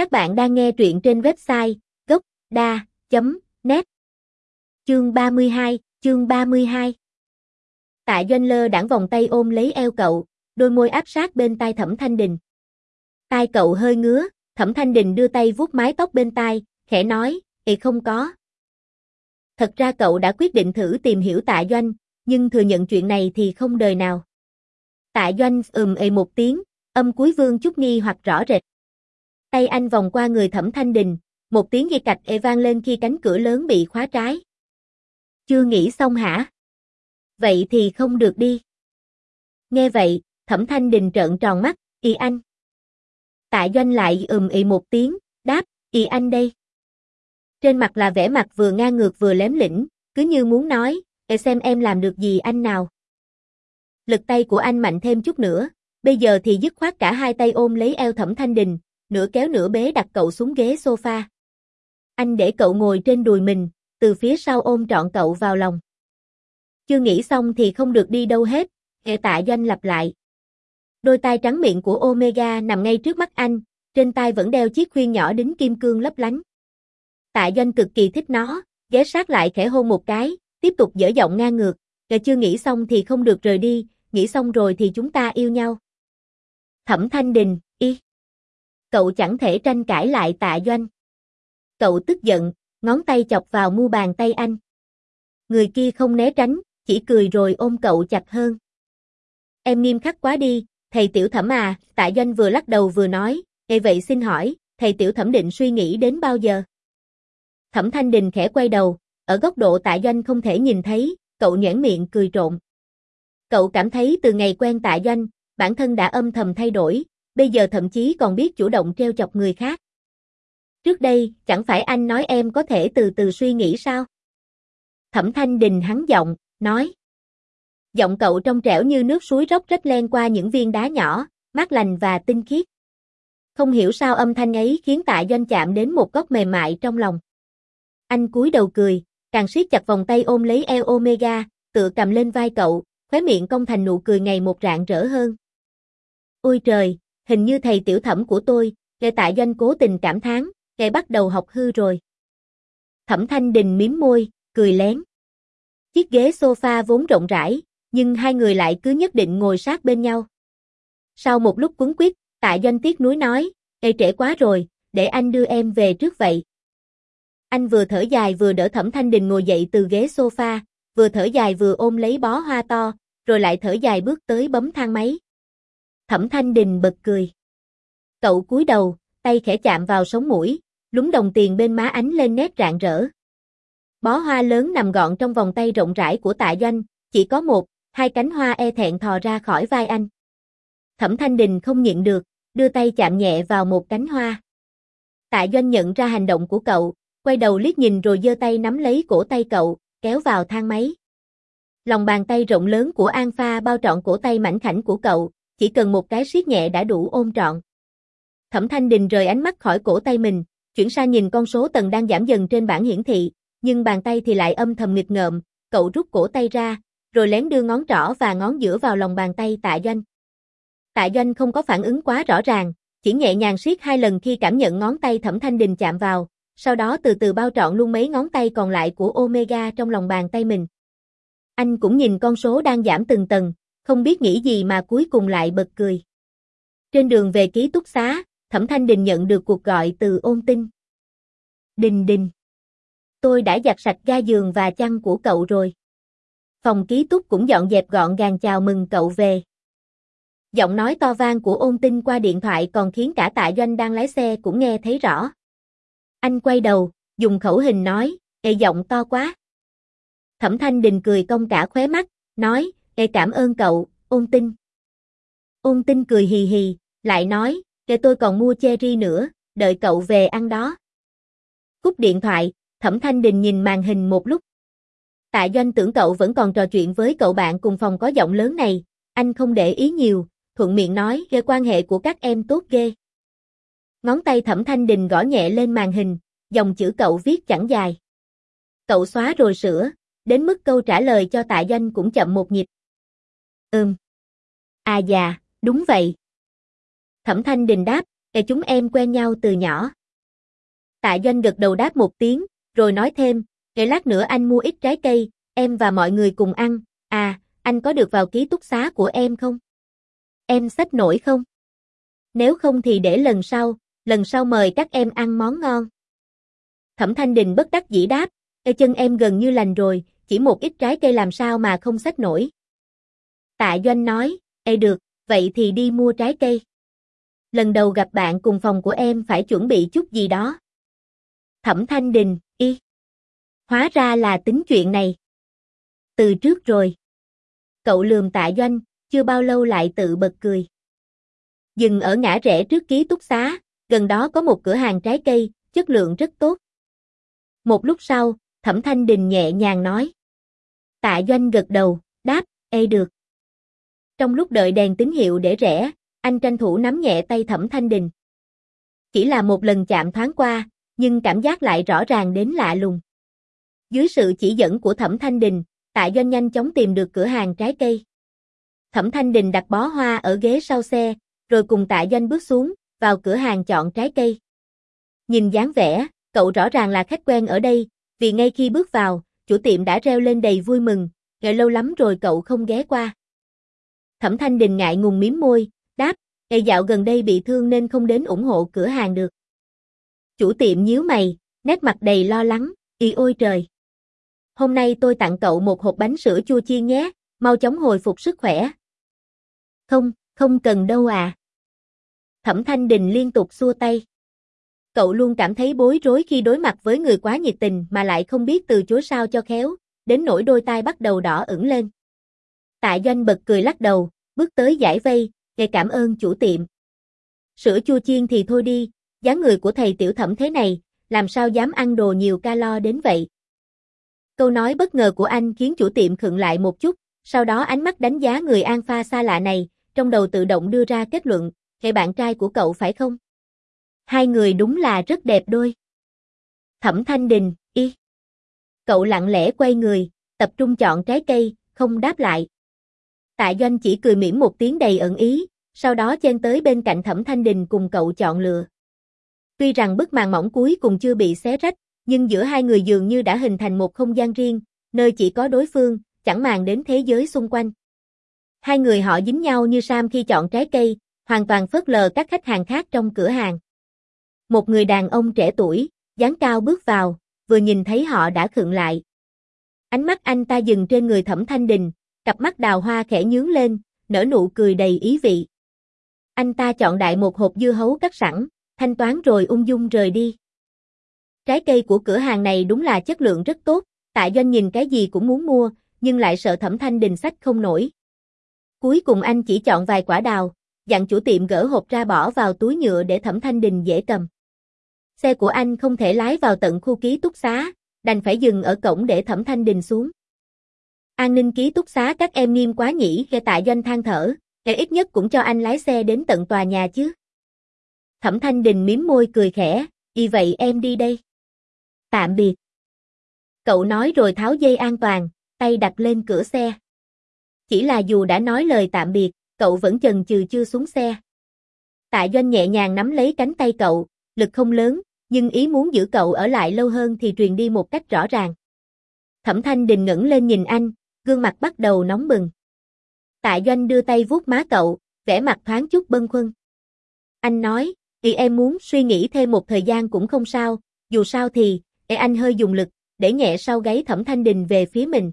Các bạn đang nghe truyện trên website gốc.da.net Chương 32, chương 32 Tạ Doanh Lơ đảng vòng tay ôm lấy eo cậu, đôi môi áp sát bên tai Thẩm Thanh Đình. Tai cậu hơi ngứa, Thẩm Thanh Đình đưa tay vuốt mái tóc bên tai, khẽ nói, Ê không có. Thật ra cậu đã quyết định thử tìm hiểu tạ doanh, nhưng thừa nhận chuyện này thì không đời nào. Tạ doanh ừm ê một tiếng, âm cuối vương chút nghi hoặc rõ rệt. Tay anh vòng qua người thẩm thanh đình, một tiếng ghi cạch e vang lên khi cánh cửa lớn bị khóa trái. Chưa nghĩ xong hả? Vậy thì không được đi. Nghe vậy, thẩm thanh đình trợn tròn mắt, y anh. Tạ doanh lại ừm ị một tiếng, đáp, y anh đây. Trên mặt là vẻ mặt vừa ngang ngược vừa lém lĩnh, cứ như muốn nói, để xem em làm được gì anh nào. Lực tay của anh mạnh thêm chút nữa, bây giờ thì dứt khoát cả hai tay ôm lấy eo thẩm thanh đình, nửa kéo nửa bế đặt cậu xuống ghế sofa. Anh để cậu ngồi trên đùi mình, từ phía sau ôm trọn cậu vào lòng. Chưa nghĩ xong thì không được đi đâu hết, hệ tạ doanh lặp lại. Đôi tay trắng miệng của Omega nằm ngay trước mắt anh, trên tay vẫn đeo chiếc khuyên nhỏ đính kim cương lấp lánh. Tạ doanh cực kỳ thích nó, ghé sát lại khẽ hôn một cái, tiếp tục dở giọng ngang ngược, kể chưa nghĩ xong thì không được rời đi, nghĩ xong rồi thì chúng ta yêu nhau. Thẩm Thanh Đình, y. Cậu chẳng thể tranh cãi lại tạ doanh. Cậu tức giận, ngón tay chọc vào mu bàn tay anh. Người kia không né tránh, chỉ cười rồi ôm cậu chặt hơn. Em nghiêm khắc quá đi, thầy tiểu thẩm à, tạ doanh vừa lắc đầu vừa nói, Ê vậy xin hỏi, thầy tiểu thẩm định suy nghĩ đến bao giờ? Thẩm Thanh Đình khẽ quay đầu, ở góc độ tạ doanh không thể nhìn thấy, cậu nhãn miệng cười trộn. Cậu cảm thấy từ ngày quen tạ doanh, bản thân đã âm thầm thay đổi, bây giờ thậm chí còn biết chủ động treo chọc người khác. Trước đây, chẳng phải anh nói em có thể từ từ suy nghĩ sao? Thẩm Thanh Đình hắn giọng, nói. Giọng cậu trong trẻo như nước suối róc rách len qua những viên đá nhỏ, mát lành và tinh khiết. Không hiểu sao âm thanh ấy khiến tạ doanh chạm đến một góc mềm mại trong lòng. Anh cúi đầu cười, càng siết chặt vòng tay ôm lấy eo Omega, tựa cầm lên vai cậu, khóe miệng cong thành nụ cười ngày một rạng rỡ hơn. Ôi trời, hình như thầy tiểu thẩm của tôi, Lê tại doanh cố tình cảm thán, kẻ bắt đầu học hư rồi. Thẩm Thanh Đình miếm môi, cười lén. Chiếc ghế sofa vốn rộng rãi, nhưng hai người lại cứ nhất định ngồi sát bên nhau. Sau một lúc quấn quýt, tại doanh tiếc núi nói, Ê trễ quá rồi, để anh đưa em về trước vậy. Anh vừa thở dài vừa đỡ Thẩm Thanh Đình ngồi dậy từ ghế sofa, vừa thở dài vừa ôm lấy bó hoa to, rồi lại thở dài bước tới bấm thang máy. Thẩm Thanh Đình bật cười. Cậu cúi đầu, tay khẽ chạm vào sống mũi, lúng đồng tiền bên má ánh lên nét rạng rỡ. Bó hoa lớn nằm gọn trong vòng tay rộng rãi của tạ doanh, chỉ có một, hai cánh hoa e thẹn thò ra khỏi vai anh. Thẩm Thanh Đình không nhịn được, đưa tay chạm nhẹ vào một cánh hoa. Tạ doanh nhận ra hành động của cậu, quay đầu liếc nhìn rồi giơ tay nắm lấy cổ tay cậu, kéo vào thang máy. Lòng bàn tay rộng lớn của An Pha bao trọn cổ tay mảnh khảnh của cậu, chỉ cần một cái siết nhẹ đã đủ ôm trọn. Thẩm Thanh Đình rời ánh mắt khỏi cổ tay mình, chuyển sang nhìn con số tầng đang giảm dần trên bảng hiển thị, nhưng bàn tay thì lại âm thầm nghịch ngợm, cậu rút cổ tay ra, rồi lén đưa ngón trỏ và ngón giữa vào lòng bàn tay tạ doanh. Tạ doanh không có phản ứng quá rõ ràng, chỉ nhẹ nhàng siết hai lần khi cảm nhận ngón tay Thẩm Thanh Đình chạm vào, sau đó từ từ bao trọn luôn mấy ngón tay còn lại của Omega trong lòng bàn tay mình. Anh cũng nhìn con số đang giảm từng tầng, không biết nghĩ gì mà cuối cùng lại bật cười. Trên đường về ký túc xá, Thẩm Thanh Đình nhận được cuộc gọi từ ôn tinh. Đình đình. Tôi đã giặt sạch ga giường và chăn của cậu rồi. Phòng ký túc cũng dọn dẹp gọn gàng chào mừng cậu về. Giọng nói to vang của ôn tinh qua điện thoại còn khiến cả tạ doanh đang lái xe cũng nghe thấy rõ. Anh quay đầu, dùng khẩu hình nói, ê giọng to quá. Thẩm Thanh Đình cười cong cả khóe mắt, nói, ê cảm ơn cậu, ôn tinh. Ôn tinh cười hì hì, lại nói, ê tôi còn mua cherry nữa, đợi cậu về ăn đó. Cúp điện thoại, Thẩm Thanh Đình nhìn màn hình một lúc. Tạ Doanh tưởng cậu vẫn còn trò chuyện với cậu bạn cùng phòng có giọng lớn này, anh không để ý nhiều, thuận miệng nói ghê quan hệ của các em tốt ghê. Ngón tay thẩm thanh đình gõ nhẹ lên màn hình, dòng chữ cậu viết chẳng dài. Cậu xóa rồi sửa, đến mức câu trả lời cho tạ doanh cũng chậm một nhịp. Ừm. À già, đúng vậy. Thẩm thanh đình đáp, Kể chúng em quen nhau từ nhỏ. Tạ doanh gật đầu đáp một tiếng, rồi nói thêm, để lát nữa anh mua ít trái cây, em và mọi người cùng ăn, à, anh có được vào ký túc xá của em không? Em sách nổi không? Nếu không thì để lần sau, lần sau mời các em ăn món ngon. Thẩm Thanh Đình bất đắc dĩ đáp, Ê chân em gần như lành rồi, chỉ một ít trái cây làm sao mà không sách nổi. Tạ Doanh nói, Ê được, vậy thì đi mua trái cây. Lần đầu gặp bạn cùng phòng của em phải chuẩn bị chút gì đó. Thẩm Thanh Đình, y. Hóa ra là tính chuyện này. Từ trước rồi. Cậu lườm tạ doanh, chưa bao lâu lại tự bật cười. Dừng ở ngã rẽ trước ký túc xá, gần đó có một cửa hàng trái cây, chất lượng rất tốt. Một lúc sau, Thẩm Thanh Đình nhẹ nhàng nói. Tạ Doanh gật đầu, đáp, ê được. Trong lúc đợi đèn tín hiệu để rẽ, anh tranh thủ nắm nhẹ tay Thẩm Thanh Đình. Chỉ là một lần chạm thoáng qua, nhưng cảm giác lại rõ ràng đến lạ lùng. Dưới sự chỉ dẫn của Thẩm Thanh Đình, Tạ Doanh nhanh chóng tìm được cửa hàng trái cây. Thẩm Thanh Đình đặt bó hoa ở ghế sau xe, rồi cùng Tạ Doanh bước xuống, vào cửa hàng chọn trái cây. Nhìn dáng vẻ, cậu rõ ràng là khách quen ở đây, vì ngay khi bước vào, chủ tiệm đã reo lên đầy vui mừng, ngày lâu lắm rồi cậu không ghé qua. Thẩm Thanh Đình ngại ngùng miếm môi, đáp, Ê dạo gần đây bị thương nên không đến ủng hộ cửa hàng được. Chủ tiệm nhíu mày, nét mặt đầy lo lắng, y ôi trời. Hôm nay tôi tặng cậu một hộp bánh sữa chua chiên nhé, mau chóng hồi phục sức khỏe. Không, không cần đâu à. Thẩm Thanh Đình liên tục xua tay. Cậu luôn cảm thấy bối rối khi đối mặt với người quá nhiệt tình mà lại không biết từ chối sao cho khéo, đến nỗi đôi tai bắt đầu đỏ ửng lên. Tạ Doanh bật cười lắc đầu, bước tới giải vây, ngày cảm ơn chủ tiệm. Sữa chua chiên thì thôi đi, dáng người của thầy tiểu thẩm thế này, làm sao dám ăn đồ nhiều calo đến vậy. Câu nói bất ngờ của anh khiến chủ tiệm khựng lại một chút, sau đó ánh mắt đánh giá người An Pha xa lạ này, trong đầu tự động đưa ra kết luận, hệ bạn trai của cậu phải không? Hai người đúng là rất đẹp đôi. Thẩm Thanh Đình, y. Cậu lặng lẽ quay người, tập trung chọn trái cây, không đáp lại. Tạ Doanh chỉ cười mỉm một tiếng đầy ẩn ý, sau đó chen tới bên cạnh Thẩm Thanh Đình cùng cậu chọn lựa. Tuy rằng bức màn mỏng cuối cùng chưa bị xé rách, nhưng giữa hai người dường như đã hình thành một không gian riêng, nơi chỉ có đối phương, chẳng màng đến thế giới xung quanh. Hai người họ dính nhau như Sam khi chọn trái cây, hoàn toàn phớt lờ các khách hàng khác trong cửa hàng. Một người đàn ông trẻ tuổi, dáng cao bước vào, vừa nhìn thấy họ đã khựng lại. Ánh mắt anh ta dừng trên người Thẩm Thanh Đình, cặp mắt đào hoa khẽ nhướng lên, nở nụ cười đầy ý vị. Anh ta chọn đại một hộp dưa hấu cắt sẵn, thanh toán rồi ung dung rời đi. Trái cây của cửa hàng này đúng là chất lượng rất tốt, tại doanh nhìn cái gì cũng muốn mua, nhưng lại sợ thẩm thanh đình sách không nổi. Cuối cùng anh chỉ chọn vài quả đào, dặn chủ tiệm gỡ hộp ra bỏ vào túi nhựa để thẩm thanh đình dễ cầm. Xe của anh không thể lái vào tận khu ký túc xá, đành phải dừng ở cổng để thẩm thanh đình xuống. An ninh ký túc xá các em nghiêm quá nhỉ, nghe tạ doanh than thở, nghe ít nhất cũng cho anh lái xe đến tận tòa nhà chứ. Thẩm thanh đình miếm môi cười khẽ, y vậy em đi đây. Tạm biệt. Cậu nói rồi tháo dây an toàn, tay đặt lên cửa xe. Chỉ là dù đã nói lời tạm biệt, cậu vẫn chần chừ chưa xuống xe. Tạ Doanh nhẹ nhàng nắm lấy cánh tay cậu, lực không lớn, nhưng ý muốn giữ cậu ở lại lâu hơn thì truyền đi một cách rõ ràng. Thẩm Thanh Đình ngẩng lên nhìn anh, gương mặt bắt đầu nóng bừng. Tạ Doanh đưa tay vuốt má cậu, vẻ mặt thoáng chút bâng khuâng. Anh nói, thì em muốn suy nghĩ thêm một thời gian cũng không sao, dù sao thì, để anh hơi dùng lực, để nhẹ sau gáy Thẩm Thanh Đình về phía mình.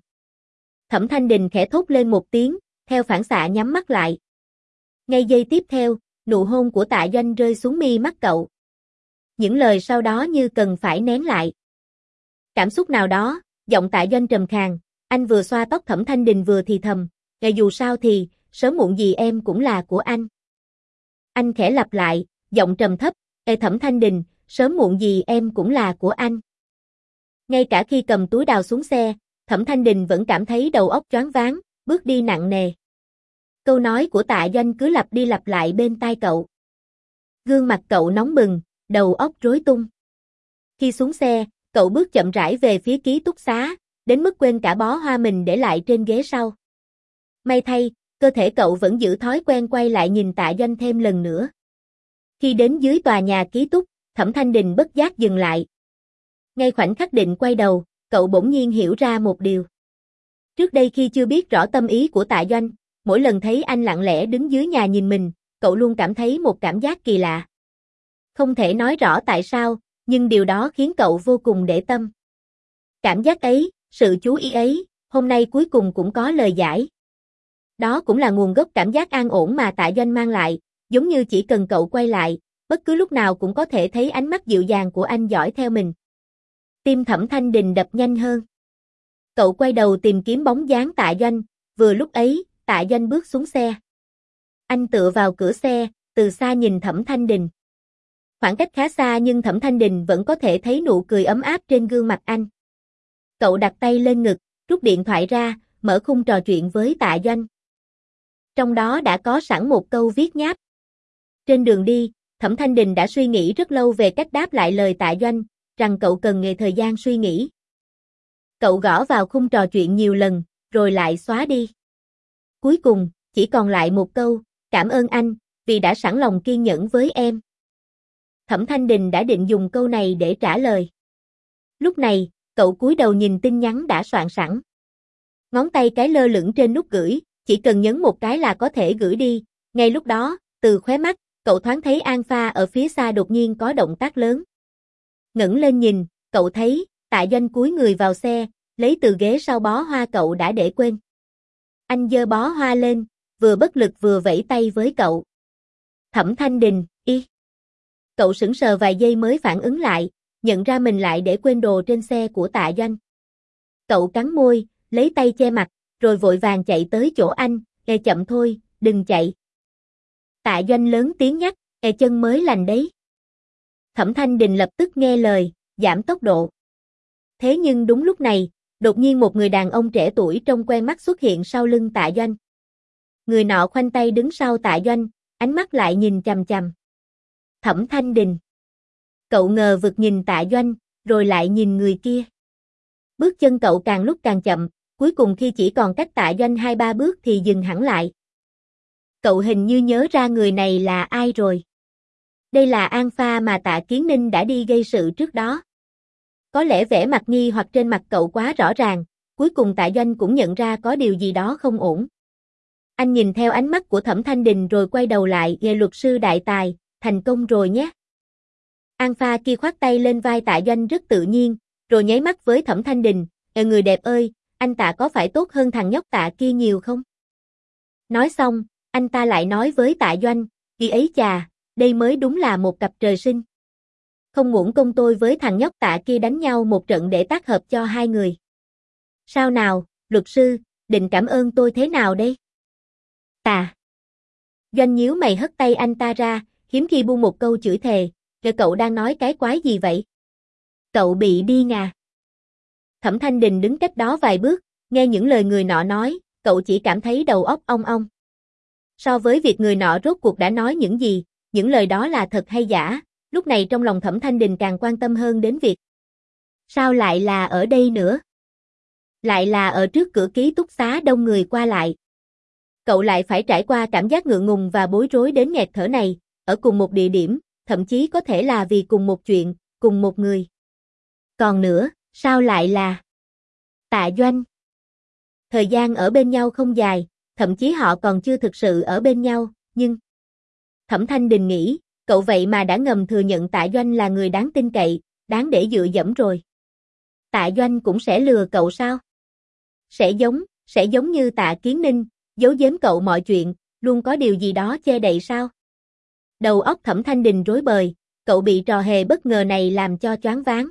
Thẩm Thanh Đình khẽ thốt lên một tiếng, theo phản xạ nhắm mắt lại. Ngay giây tiếp theo, nụ hôn của tạ doanh rơi xuống mi mắt cậu. Những lời sau đó như cần phải nén lại. Cảm xúc nào đó, giọng tạ doanh trầm khàn, anh vừa xoa tóc Thẩm Thanh Đình vừa thì thầm, ngày dù sao thì, sớm muộn gì em cũng là của anh. Anh khẽ lặp lại, giọng trầm thấp, Ê Thẩm Thanh Đình, sớm muộn gì em cũng là của anh. Ngay cả khi cầm túi đào xuống xe, Thẩm Thanh Đình vẫn cảm thấy đầu óc choáng váng, bước đi nặng nề. Câu nói của tạ doanh cứ lặp đi lặp lại bên tai cậu. Gương mặt cậu nóng bừng, đầu óc rối tung. Khi xuống xe, cậu bước chậm rãi về phía ký túc xá, đến mức quên cả bó hoa mình để lại trên ghế sau. May thay, cơ thể cậu vẫn giữ thói quen quay lại nhìn tạ doanh thêm lần nữa. Khi đến dưới tòa nhà ký túc, Thẩm Thanh Đình bất giác dừng lại. Ngay khoảnh khắc định quay đầu, cậu bỗng nhiên hiểu ra một điều. Trước đây khi chưa biết rõ tâm ý của tạ doanh, mỗi lần thấy anh lặng lẽ đứng dưới nhà nhìn mình, cậu luôn cảm thấy một cảm giác kỳ lạ. Không thể nói rõ tại sao, nhưng điều đó khiến cậu vô cùng để tâm. Cảm giác ấy, sự chú ý ấy, hôm nay cuối cùng cũng có lời giải. Đó cũng là nguồn gốc cảm giác an ổn mà tạ doanh mang lại, giống như chỉ cần cậu quay lại, bất cứ lúc nào cũng có thể thấy ánh mắt dịu dàng của anh dõi theo mình. Tim thẩm thanh đình đập nhanh hơn. Cậu quay đầu tìm kiếm bóng dáng tạ doanh, vừa lúc ấy, tạ doanh bước xuống xe. Anh tựa vào cửa xe, từ xa nhìn thẩm thanh đình. Khoảng cách khá xa nhưng thẩm thanh đình vẫn có thể thấy nụ cười ấm áp trên gương mặt anh. Cậu đặt tay lên ngực, rút điện thoại ra, mở khung trò chuyện với tạ doanh. Trong đó đã có sẵn một câu viết nháp. Trên đường đi, Thẩm Thanh Đình đã suy nghĩ rất lâu về cách đáp lại lời tạ doanh, rằng cậu cần nghề thời gian suy nghĩ. Cậu gõ vào khung trò chuyện nhiều lần, rồi lại xóa đi. Cuối cùng, chỉ còn lại một câu, cảm ơn anh, vì đã sẵn lòng kiên nhẫn với em. Thẩm Thanh Đình đã định dùng câu này để trả lời. Lúc này, cậu cúi đầu nhìn tin nhắn đã soạn sẵn. Ngón tay cái lơ lửng trên nút gửi, chỉ cần nhấn một cái là có thể gửi đi. Ngay lúc đó, từ khóe mắt, cậu thoáng thấy An Pha ở phía xa đột nhiên có động tác lớn. Ngẩng lên nhìn, cậu thấy, tạ doanh cúi người vào xe, lấy từ ghế sau bó hoa cậu đã để quên. Anh dơ bó hoa lên, vừa bất lực vừa vẫy tay với cậu. Thẩm Thanh Đình, y. Cậu sững sờ vài giây mới phản ứng lại, nhận ra mình lại để quên đồ trên xe của tạ doanh. Cậu cắn môi, lấy tay che mặt, rồi vội vàng chạy tới chỗ anh, e chậm thôi, đừng chạy. Tạ doanh lớn tiếng nhắc, e chân mới lành đấy. Thẩm Thanh Đình lập tức nghe lời, giảm tốc độ. Thế nhưng đúng lúc này, đột nhiên một người đàn ông trẻ tuổi trong quen mắt xuất hiện sau lưng tạ doanh. Người nọ khoanh tay đứng sau tạ doanh, ánh mắt lại nhìn chằm chằm. Thẩm Thanh Đình. Cậu ngờ vực nhìn tạ doanh, rồi lại nhìn người kia. Bước chân cậu càng lúc càng chậm, cuối cùng khi chỉ còn cách tạ doanh hai ba bước thì dừng hẳn lại. Cậu hình như nhớ ra người này là ai rồi. Đây là An Pha mà tạ Kiến Ninh đã đi gây sự trước đó. Có lẽ vẻ mặt nghi hoặc trên mặt cậu quá rõ ràng, cuối cùng tạ doanh cũng nhận ra có điều gì đó không ổn. Anh nhìn theo ánh mắt của Thẩm Thanh Đình rồi quay đầu lại, về luật sư đại tài, thành công rồi nhé." An Pha kia khoát tay lên vai Tạ Doanh rất tự nhiên, rồi nháy mắt với Thẩm Thanh Đình, "Ê người đẹp ơi, anh Tạ có phải tốt hơn thằng nhóc Tạ kia nhiều không?" Nói xong, anh ta lại nói với Tạ Doanh, "Kỳ ấy chà, đây mới đúng là một cặp trời sinh." Không muộn công tôi với thằng nhóc Tạ kia đánh nhau một trận để tác hợp cho hai người. Sao nào, luật sư, định cảm ơn tôi thế nào đây? Tạ Doanh nhíu mày hất tay anh ta ra, hiếm khi buông một câu chửi thề, kìa cậu đang nói cái quái gì vậy? Cậu bị điên à? Thẩm Thanh Đình đứng cách đó vài bước, nghe những lời người nọ nói, cậu chỉ cảm thấy đầu óc ong ong. So với việc người nọ rốt cuộc đã nói những gì, những lời đó là thật hay giả, lúc này trong lòng Thẩm Thanh Đình càng quan tâm hơn đến việc. Sao lại là ở đây nữa? Lại là ở trước cửa ký túc xá đông người qua lại cậu lại phải trải qua cảm giác ngượng ngùng và bối rối đến nghẹt thở này, ở cùng một địa điểm, thậm chí có thể là vì cùng một chuyện, cùng một người. Còn nữa, sao lại là Tạ Doanh? Thời gian ở bên nhau không dài, thậm chí họ còn chưa thực sự ở bên nhau, nhưng Thẩm Thanh Đình nghĩ, cậu vậy mà đã ngầm thừa nhận Tạ Doanh là người đáng tin cậy, đáng để dựa dẫm rồi. Tạ Doanh cũng sẽ lừa cậu sao? Sẽ giống, sẽ giống như Tạ Kiến Ninh, Giấu giếm cậu mọi chuyện, luôn có điều gì đó che đậy sao? Đầu óc thẩm thanh đình rối bời, cậu bị trò hề bất ngờ này làm cho choáng váng.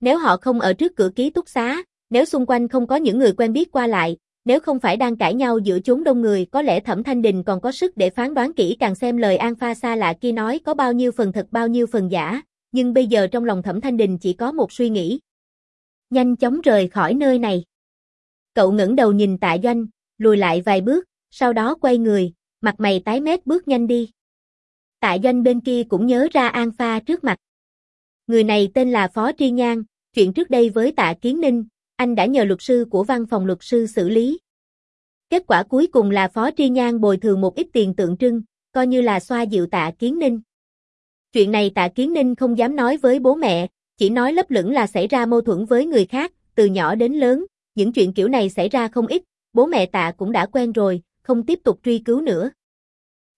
Nếu họ không ở trước cửa ký túc xá, nếu xung quanh không có những người quen biết qua lại, nếu không phải đang cãi nhau giữa chốn đông người có lẽ Thẩm Thanh Đình còn có sức để phán đoán kỹ càng xem lời An Pha xa lạ kia nói có bao nhiêu phần thật bao nhiêu phần giả, nhưng bây giờ trong lòng Thẩm Thanh Đình chỉ có một suy nghĩ. Nhanh chóng rời khỏi nơi này. Cậu ngẩng đầu nhìn tạ doanh, lùi lại vài bước, sau đó quay người, mặt mày tái mét bước nhanh đi. Tạ doanh bên kia cũng nhớ ra An Pha trước mặt. Người này tên là Phó Tri Nhan, chuyện trước đây với Tạ Kiến Ninh, anh đã nhờ luật sư của văn phòng luật sư xử lý. Kết quả cuối cùng là Phó Tri Nhan bồi thường một ít tiền tượng trưng, coi như là xoa dịu Tạ Kiến Ninh. Chuyện này tạ kiến ninh không dám nói với bố mẹ, chỉ nói lấp lửng là xảy ra mâu thuẫn với người khác, từ nhỏ đến lớn, những chuyện kiểu này xảy ra không ít, bố mẹ tạ cũng đã quen rồi, không tiếp tục truy cứu nữa.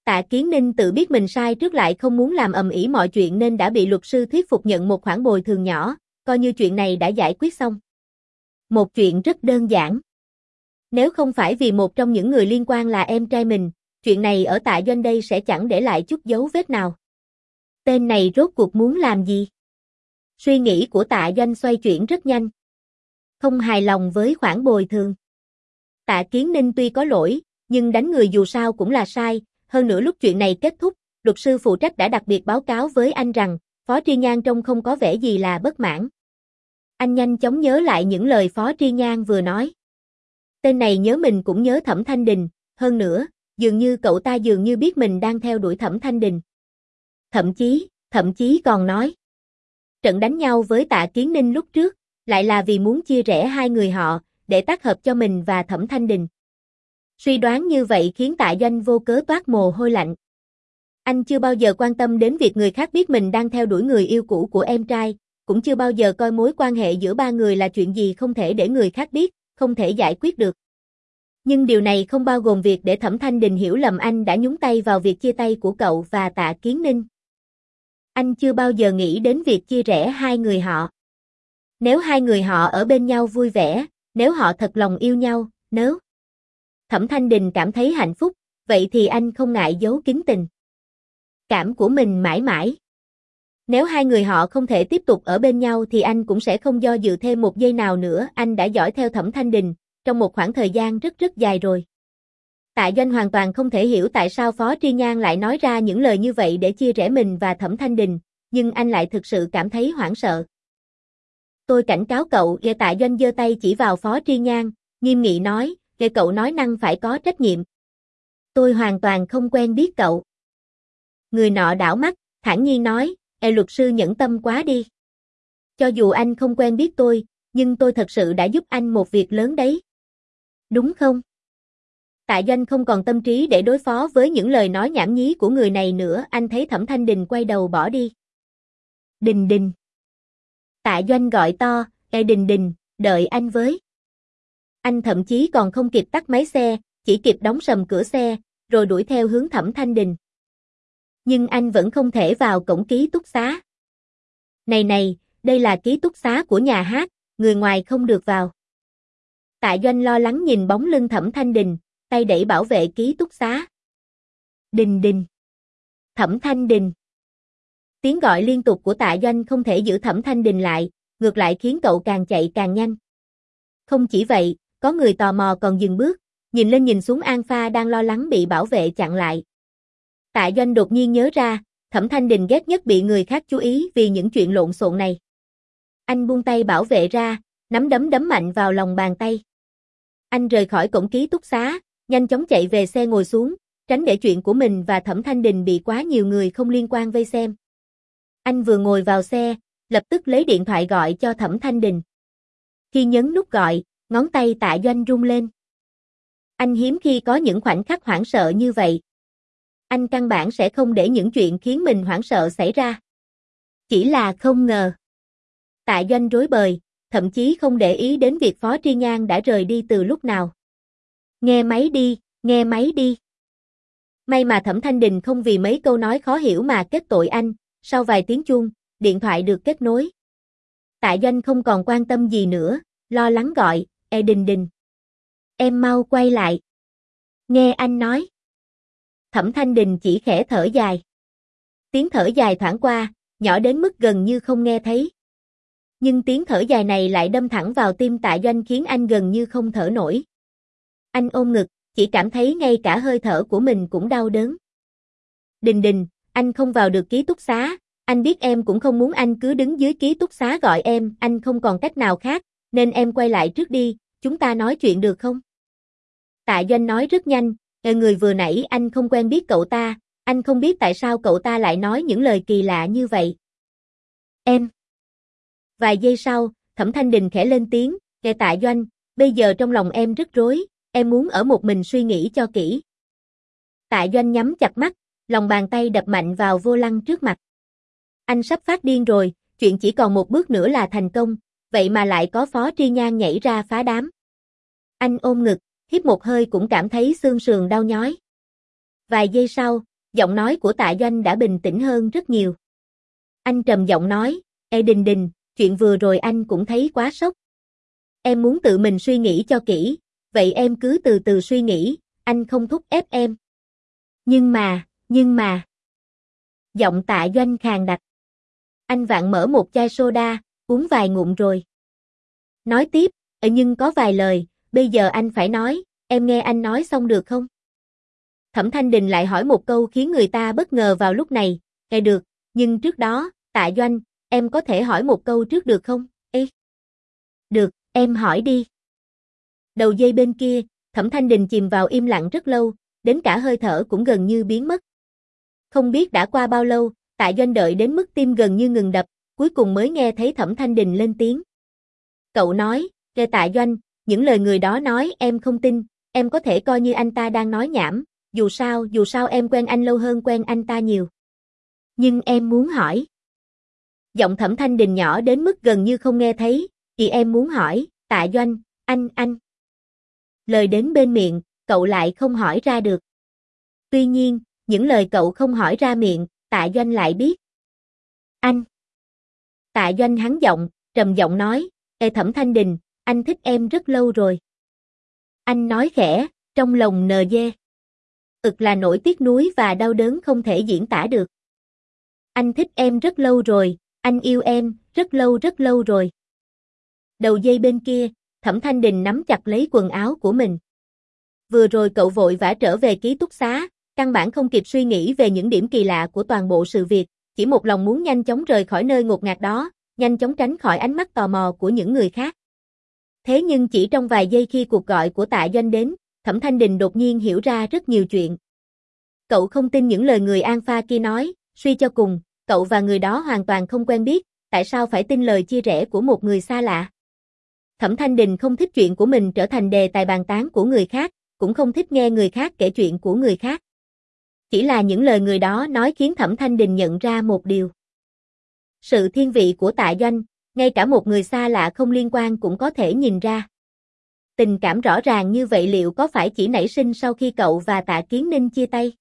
Tạ Kiến Ninh tự biết mình sai trước lại không muốn làm ầm ĩ mọi chuyện nên đã bị luật sư thuyết phục nhận một khoản bồi thường nhỏ, coi như chuyện này đã giải quyết xong. Một chuyện rất đơn giản. Nếu không phải vì một trong những người liên quan là em trai mình, chuyện này ở tạ doanh đây sẽ chẳng để lại chút dấu vết nào. Tên này rốt cuộc muốn làm gì? Suy nghĩ của tạ doanh xoay chuyển rất nhanh. Không hài lòng với khoản bồi thường. Tạ Kiến Ninh tuy có lỗi, nhưng đánh người dù sao cũng là sai, hơn nữa lúc chuyện này kết thúc, luật sư phụ trách đã đặc biệt báo cáo với anh rằng, Phó Tri Nhan trông không có vẻ gì là bất mãn. Anh nhanh chóng nhớ lại những lời Phó Tri Nhan vừa nói. Tên này nhớ mình cũng nhớ Thẩm Thanh Đình, hơn nữa, dường như cậu ta dường như biết mình đang theo đuổi Thẩm Thanh Đình. Thậm chí, thậm chí còn nói. Trận đánh nhau với tạ Kiến Ninh lúc trước, lại là vì muốn chia rẽ hai người họ, để tác hợp cho mình và Thẩm Thanh Đình. Suy đoán như vậy khiến tạ doanh vô cớ toát mồ hôi lạnh. Anh chưa bao giờ quan tâm đến việc người khác biết mình đang theo đuổi người yêu cũ của em trai, cũng chưa bao giờ coi mối quan hệ giữa ba người là chuyện gì không thể để người khác biết, không thể giải quyết được. Nhưng điều này không bao gồm việc để Thẩm Thanh Đình hiểu lầm anh đã nhúng tay vào việc chia tay của cậu và Tạ Kiến Ninh. Anh chưa bao giờ nghĩ đến việc chia rẽ hai người họ. Nếu hai người họ ở bên nhau vui vẻ, nếu họ thật lòng yêu nhau, nếu Thẩm Thanh Đình cảm thấy hạnh phúc, vậy thì anh không ngại giấu kín tình. Cảm của mình mãi mãi. Nếu hai người họ không thể tiếp tục ở bên nhau thì anh cũng sẽ không do dự thêm một giây nào nữa, anh đã dõi theo Thẩm Thanh Đình, trong một khoảng thời gian rất rất dài rồi. Tạ Doanh hoàn toàn không thể hiểu tại sao Phó Tri Nhan lại nói ra những lời như vậy để chia rẽ mình và Thẩm Thanh Đình, nhưng anh lại thực sự cảm thấy hoảng sợ. Tôi cảnh cáo cậu, Lê Tạ Doanh giơ tay chỉ vào Phó Tri Nhan, nghiêm nghị nói, Ghê cậu nói năng phải có trách nhiệm. Tôi hoàn toàn không quen biết cậu. Người nọ đảo mắt, thản nhiên nói, e luật sư nhẫn tâm quá đi. Cho dù anh không quen biết tôi, nhưng tôi thật sự đã giúp anh một việc lớn đấy. Đúng không? Tạ Doanh không còn tâm trí để đối phó với những lời nói nhảm nhí của người này nữa, anh thấy Thẩm Thanh Đình quay đầu bỏ đi. Đình đình. Tạ Doanh gọi to, Ê đình đình, đợi anh với. Anh thậm chí còn không kịp tắt máy xe, chỉ kịp đóng sầm cửa xe, rồi đuổi theo hướng Thẩm Thanh Đình. Nhưng anh vẫn không thể vào cổng ký túc xá. Này này, đây là ký túc xá của nhà hát, người ngoài không được vào. Tạ Doanh lo lắng nhìn bóng lưng Thẩm Thanh Đình, tay đẩy bảo vệ ký túc xá. Đình đình. Thẩm Thanh Đình. Tiếng gọi liên tục của Tạ Doanh không thể giữ Thẩm Thanh Đình lại, ngược lại khiến cậu càng chạy càng nhanh. Không chỉ vậy, có người tò mò còn dừng bước, nhìn lên nhìn xuống An Pha đang lo lắng bị bảo vệ chặn lại. Tạ Doanh đột nhiên nhớ ra, Thẩm Thanh Đình ghét nhất bị người khác chú ý vì những chuyện lộn xộn này. Anh buông tay bảo vệ ra, nắm đấm đấm mạnh vào lòng bàn tay. Anh rời khỏi cổng ký túc xá, nhanh chóng chạy về xe ngồi xuống, tránh để chuyện của mình và Thẩm Thanh Đình bị quá nhiều người không liên quan vây xem. Anh vừa ngồi vào xe, lập tức lấy điện thoại gọi cho Thẩm Thanh Đình. Khi nhấn nút gọi, ngón tay tạ doanh rung lên. Anh hiếm khi có những khoảnh khắc hoảng sợ như vậy. Anh căn bản sẽ không để những chuyện khiến mình hoảng sợ xảy ra. Chỉ là không ngờ. Tạ doanh rối bời, thậm chí không để ý đến việc Phó Tri Nhan đã rời đi từ lúc nào. Nghe máy đi, nghe máy đi. May mà Thẩm Thanh Đình không vì mấy câu nói khó hiểu mà kết tội anh, sau vài tiếng chuông, điện thoại được kết nối. Tạ Doanh không còn quan tâm gì nữa, lo lắng gọi, E Đình Đình. Em mau quay lại. Nghe anh nói. Thẩm Thanh Đình chỉ khẽ thở dài. Tiếng thở dài thoảng qua, nhỏ đến mức gần như không nghe thấy. Nhưng tiếng thở dài này lại đâm thẳng vào tim tạ doanh khiến anh gần như không thở nổi. Anh ôm ngực, chỉ cảm thấy ngay cả hơi thở của mình cũng đau đớn. Đình đình, anh không vào được ký túc xá, anh biết em cũng không muốn anh cứ đứng dưới ký túc xá gọi em, anh không còn cách nào khác, nên em quay lại trước đi, chúng ta nói chuyện được không? Tạ Doanh nói rất nhanh, ờ, người vừa nãy anh không quen biết cậu ta, anh không biết tại sao cậu ta lại nói những lời kỳ lạ như vậy. Em. Vài giây sau, Thẩm Thanh Đình khẽ lên tiếng, nghe Tạ Doanh, bây giờ trong lòng em rất rối, em muốn ở một mình suy nghĩ cho kỹ. Tạ Doanh nhắm chặt mắt, lòng bàn tay đập mạnh vào vô lăng trước mặt. anh sắp phát điên rồi, chuyện chỉ còn một bước nữa là thành công, vậy mà lại có Phó Tri Nhan nhảy ra phá đám. Anh ôm ngực, hít một hơi cũng cảm thấy xương sườn đau nhói. Vài giây sau, giọng nói của tạ doanh đã bình tĩnh hơn rất nhiều. Anh trầm giọng nói, Ê Đình Đình, chuyện vừa rồi anh cũng thấy quá sốc. Em muốn tự mình suy nghĩ cho kỹ, vậy em cứ từ từ suy nghĩ, anh không thúc ép em. Nhưng mà, nhưng mà. Giọng tạ doanh khàn đặc. Anh vạn mở một chai soda, uống vài ngụm rồi. Nói tiếp, ờ, nhưng có vài lời, bây giờ anh phải nói, em nghe anh nói xong được không? Thẩm Thanh Đình lại hỏi một câu khiến người ta bất ngờ vào lúc này, nghe được, nhưng trước đó, tạ doanh, em có thể hỏi một câu trước được không? Ê! Được, em hỏi đi. Đầu dây bên kia, Thẩm Thanh Đình chìm vào im lặng rất lâu, đến cả hơi thở cũng gần như biến mất. Không biết đã qua bao lâu, Tạ Doanh đợi đến mức tim gần như ngừng đập, cuối cùng mới nghe thấy Thẩm Thanh Đình lên tiếng. Cậu nói, kê Tạ Doanh, những lời người đó nói em không tin, em có thể coi như anh ta đang nói nhảm, dù sao, dù sao em quen anh lâu hơn quen anh ta nhiều. Nhưng em muốn hỏi. Giọng Thẩm Thanh Đình nhỏ đến mức gần như không nghe thấy, chị em muốn hỏi, Tạ Doanh, anh, anh. Lời đến bên miệng, cậu lại không hỏi ra được. Tuy nhiên, những lời cậu không hỏi ra miệng, tạ doanh lại biết. Anh. Tạ doanh hắn giọng, trầm giọng nói, Ê thẩm thanh đình, anh thích em rất lâu rồi. Anh nói khẽ, trong lòng nờ dê. Ực là nỗi tiếc nuối và đau đớn không thể diễn tả được. Anh thích em rất lâu rồi, anh yêu em, rất lâu rất lâu rồi. Đầu dây bên kia, Thẩm Thanh Đình nắm chặt lấy quần áo của mình. Vừa rồi cậu vội vã trở về ký túc xá, căn bản không kịp suy nghĩ về những điểm kỳ lạ của toàn bộ sự việc, chỉ một lòng muốn nhanh chóng rời khỏi nơi ngột ngạt đó, nhanh chóng tránh khỏi ánh mắt tò mò của những người khác. Thế nhưng chỉ trong vài giây khi cuộc gọi của tạ doanh đến, Thẩm Thanh Đình đột nhiên hiểu ra rất nhiều chuyện. Cậu không tin những lời người An Pha kia nói, suy cho cùng, cậu và người đó hoàn toàn không quen biết, tại sao phải tin lời chia rẽ của một người xa lạ? Thẩm Thanh Đình không thích chuyện của mình trở thành đề tài bàn tán của người khác, cũng không thích nghe người khác kể chuyện của người khác. Chỉ là những lời người đó nói khiến Thẩm Thanh Đình nhận ra một điều. Sự thiên vị của tạ doanh, ngay cả một người xa lạ không liên quan cũng có thể nhìn ra. Tình cảm rõ ràng như vậy liệu có phải chỉ nảy sinh sau khi cậu và tạ kiến ninh chia tay?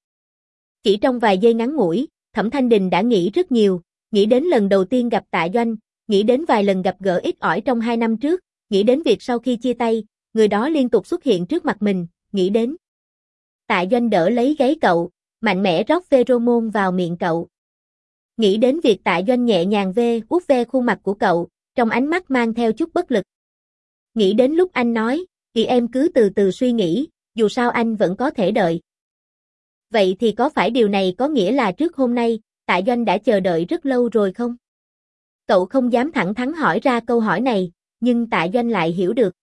Chỉ trong vài giây ngắn ngủi, Thẩm Thanh Đình đã nghĩ rất nhiều, nghĩ đến lần đầu tiên gặp tạ doanh, nghĩ đến vài lần gặp gỡ ít ỏi trong hai năm trước, nghĩ đến việc sau khi chia tay, người đó liên tục xuất hiện trước mặt mình, nghĩ đến. Tạ doanh đỡ lấy gáy cậu, mạnh mẽ rót pheromone vào miệng cậu. Nghĩ đến việc tạ doanh nhẹ nhàng vê, út ve khuôn mặt của cậu, trong ánh mắt mang theo chút bất lực. Nghĩ đến lúc anh nói, thì em cứ từ từ suy nghĩ, dù sao anh vẫn có thể đợi. Vậy thì có phải điều này có nghĩa là trước hôm nay, tạ doanh đã chờ đợi rất lâu rồi không? Cậu không dám thẳng thắn hỏi ra câu hỏi này, nhưng tạ doanh lại hiểu được.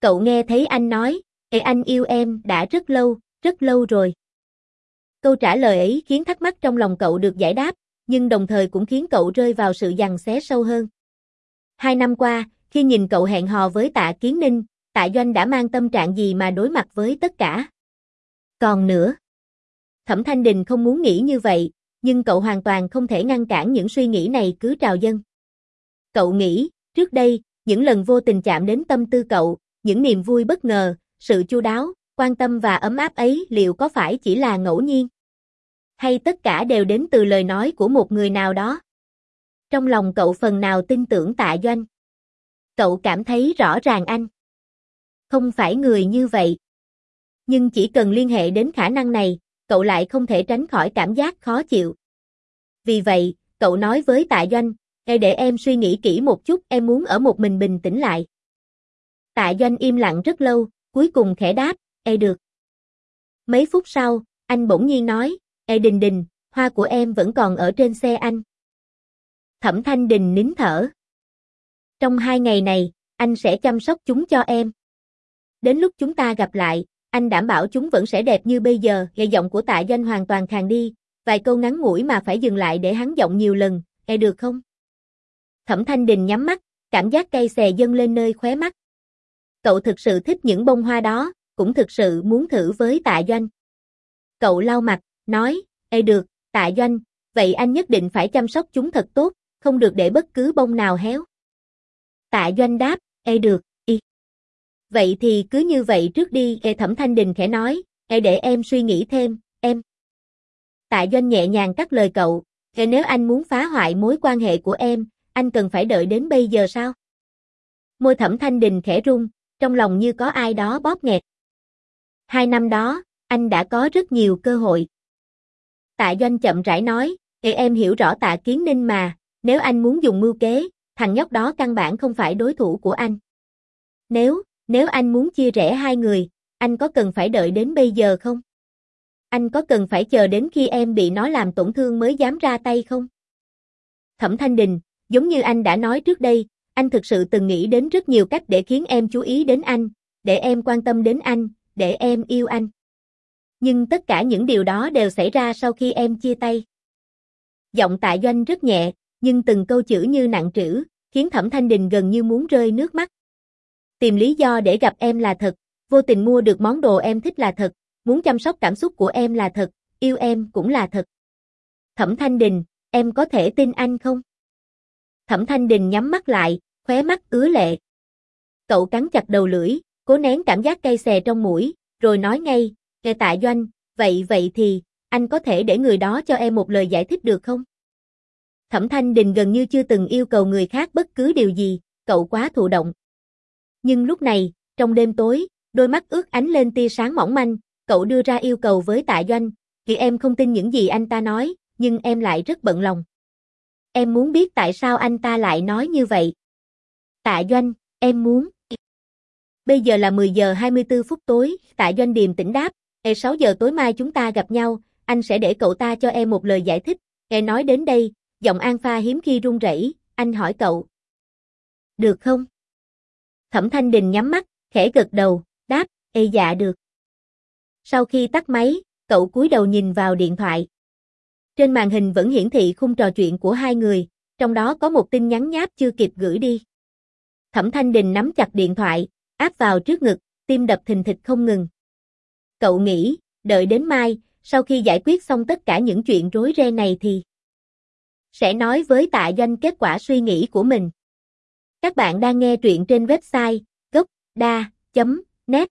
Cậu nghe thấy anh nói, Ê anh yêu em đã rất lâu, rất lâu rồi. Câu trả lời ấy khiến thắc mắc trong lòng cậu được giải đáp, nhưng đồng thời cũng khiến cậu rơi vào sự giằng xé sâu hơn. Hai năm qua, khi nhìn cậu hẹn hò với tạ kiến ninh, tạ doanh đã mang tâm trạng gì mà đối mặt với tất cả. Còn nữa, Thẩm Thanh Đình không muốn nghĩ như vậy, nhưng cậu hoàn toàn không thể ngăn cản những suy nghĩ này cứ trào dâng Cậu nghĩ, trước đây, những lần vô tình chạm đến tâm tư cậu, những niềm vui bất ngờ, sự chu đáo, quan tâm và ấm áp ấy liệu có phải chỉ là ngẫu nhiên? Hay tất cả đều đến từ lời nói của một người nào đó? Trong lòng cậu phần nào tin tưởng tạ doanh? Cậu cảm thấy rõ ràng anh. Không phải người như vậy. Nhưng chỉ cần liên hệ đến khả năng này, cậu lại không thể tránh khỏi cảm giác khó chịu. Vì vậy, cậu nói với tạ doanh, Ê để em suy nghĩ kỹ một chút, em muốn ở một mình bình tĩnh lại. Tạ doanh im lặng rất lâu, cuối cùng khẽ đáp, Ê được. Mấy phút sau, anh bỗng nhiên nói, E đình đình, hoa của em vẫn còn ở trên xe anh. Thẩm Thanh Đình nín thở. Trong hai ngày này, anh sẽ chăm sóc chúng cho em. Đến lúc chúng ta gặp lại, anh đảm bảo chúng vẫn sẽ đẹp như bây giờ. Nghe giọng của tạ doanh hoàn toàn khàn đi, vài câu ngắn ngủi mà phải dừng lại để hắn giọng nhiều lần, nghe được không? Thẩm Thanh Đình nhắm mắt, cảm giác cay xè dâng lên nơi khóe mắt. Cậu thực sự thích những bông hoa đó, cũng thực sự muốn thử với tạ doanh. Cậu lau mặt, nói, Ê được, tạ doanh, vậy anh nhất định phải chăm sóc chúng thật tốt, không được để bất cứ bông nào héo. Tạ Doanh đáp, ê được, y. Vậy thì cứ như vậy trước đi, ê Thẩm Thanh Đình khẽ nói, ê để em suy nghĩ thêm, em. Tạ Doanh nhẹ nhàng cắt lời cậu, ê nếu anh muốn phá hoại mối quan hệ của em, anh cần phải đợi đến bây giờ sao? Môi Thẩm Thanh Đình khẽ rung, trong lòng như có ai đó bóp nghẹt. Hai năm đó, anh đã có rất nhiều cơ hội. Tạ Doanh chậm rãi nói, Ê em hiểu rõ tạ kiến ninh mà, nếu anh muốn dùng mưu kế, thằng nhóc đó căn bản không phải đối thủ của anh. Nếu, nếu anh muốn chia rẽ hai người, anh có cần phải đợi đến bây giờ không? Anh có cần phải chờ đến khi em bị nó làm tổn thương mới dám ra tay không? Thẩm Thanh Đình, giống như anh đã nói trước đây, anh thực sự từng nghĩ đến rất nhiều cách để khiến em chú ý đến anh, để em quan tâm đến anh, để em yêu anh. Nhưng tất cả những điều đó đều xảy ra sau khi em chia tay. Giọng tạ doanh rất nhẹ, nhưng từng câu chữ như nặng trĩu, khiến Thẩm Thanh Đình gần như muốn rơi nước mắt. Tìm lý do để gặp em là thật, vô tình mua được món đồ em thích là thật, muốn chăm sóc cảm xúc của em là thật, yêu em cũng là thật. Thẩm Thanh Đình, em có thể tin anh không? Thẩm Thanh Đình nhắm mắt lại, khóe mắt ứa lệ. Cậu cắn chặt đầu lưỡi, cố nén cảm giác cay xè trong mũi, rồi nói ngay, nghe tạ doanh, vậy vậy thì, anh có thể để người đó cho em một lời giải thích được không? Thẩm Thanh Đình gần như chưa từng yêu cầu người khác bất cứ điều gì, cậu quá thụ động. Nhưng lúc này, trong đêm tối, đôi mắt ướt ánh lên tia sáng mỏng manh, cậu đưa ra yêu cầu với tạ doanh, vì em không tin những gì anh ta nói, nhưng em lại rất bận lòng. Em muốn biết tại sao anh ta lại nói như vậy. Tạ doanh, em muốn. Bây giờ là 10 giờ 24 phút tối, tạ doanh điềm tỉnh đáp, e 6 giờ tối mai chúng ta gặp nhau, anh sẽ để cậu ta cho em một lời giải thích. Nghe nói đến đây, giọng An Pha hiếm khi run rẩy, anh hỏi cậu. Được không? Thẩm Thanh Đình nhắm mắt, khẽ gật đầu, đáp, ê dạ được. Sau khi tắt máy, cậu cúi đầu nhìn vào điện thoại. Trên màn hình vẫn hiển thị khung trò chuyện của hai người, trong đó có một tin nhắn nháp chưa kịp gửi đi. Thẩm Thanh Đình nắm chặt điện thoại, áp vào trước ngực, tim đập thình thịch không ngừng. Cậu nghĩ, đợi đến mai, sau khi giải quyết xong tất cả những chuyện rối ren này thì sẽ nói với tạ doanh kết quả suy nghĩ của mình. Các bạn đang nghe truyện trên website gocda.net